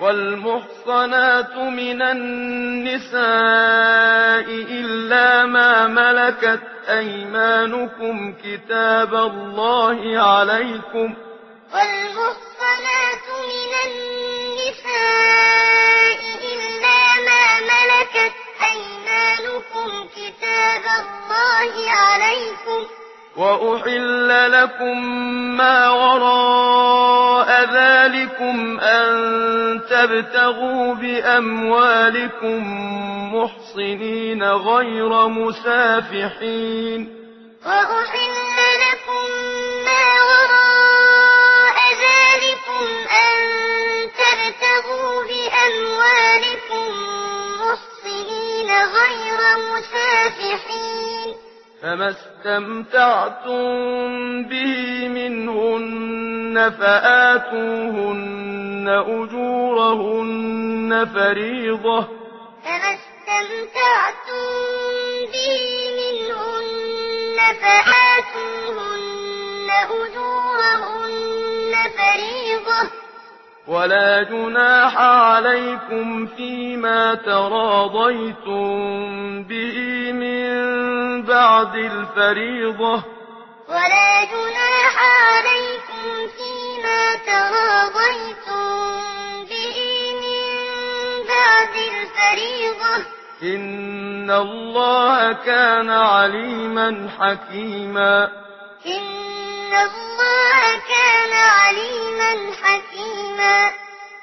والمحصنات من النساء إلا ما ملكت أيمانكم كتاب الله عليكم والمحصنات من النساء إلا ما ملكت أيمانكم كتاب الله عليكم وأحل لكم ما وراءكم ذلكم أن تبتغوا بأموالكم محصنين غير مسافحين. وأحل لكم ما وراء ذلكم أن تبتغوا بأموالكم محصنين غير مسافحين. فما استمتعتم به فآتوهن فآتوهن أجورهن فريضة فما استمتعتم به منهن فآتوهن أجورهن فريضة ولا جناح عليكم فيما تراضيتم به من بعد الفريضة ولا جناح عليكم فيما تراضيتم به من بعد الفريضة إن الله كان عليما حكيما إن الله كان عليما حكيما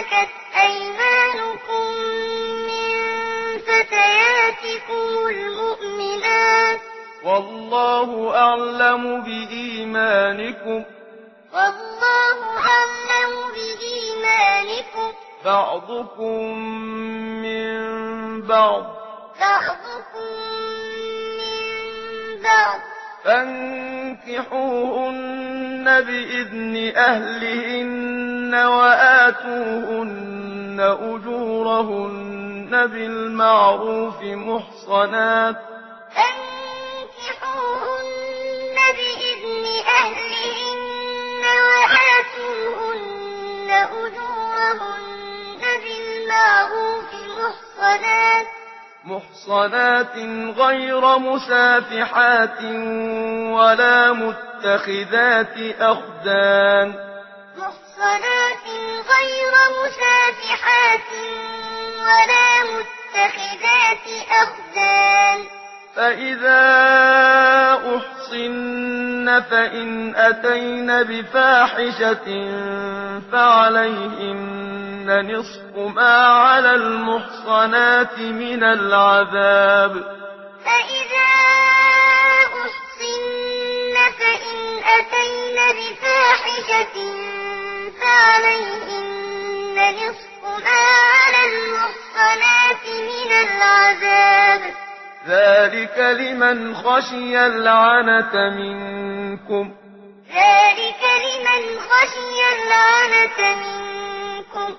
ملكت أيمانكم من فتياتكم المؤمنات. والله أعلم بإيمانكم. والله أعلم بإيمانكم. بعضكم من بعض. بعضكم من بعض. فانكحوهن بإذن أهلهن وأهلهن آتوهن أجورهن بالمعروف محصنات. فانكحوهن بإذن أهلهن وآتوهن أجورهن بالمعروف محصنات. محصنات غير مسافحات ولا متخذات أخدان. محصنات غير ولا متخذات أخدان. فإذا أحصن فإن أتين بفاحشة فعليهن نصف ما على المحصنات من العذاب. فإذا أحصن فإن أتين بفاحشة فعليهن نصف ما على المحصنات من العذاب. ذلك لمن خشي العنة منكم. ذلك لمن خشي العنة منكم.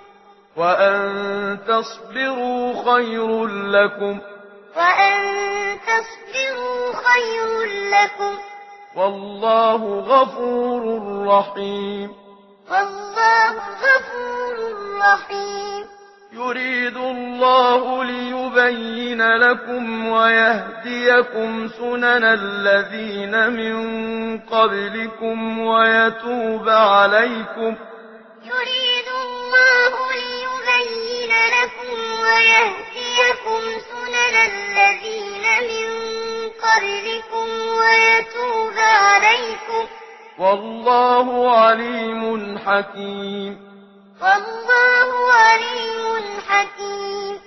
وأن تصبروا خير لكم. وأن تصبروا خير لكم. والله غفور رحيم. يريد الله ليبين لكم ويهديكم سنن الذين من قبلكم ويتوب عليكم. يريد الله ليبين لكم ويهديكم سنن الذين من قبلكم ويتوب عليكم. والله عليم حكيم والله عليم حكيم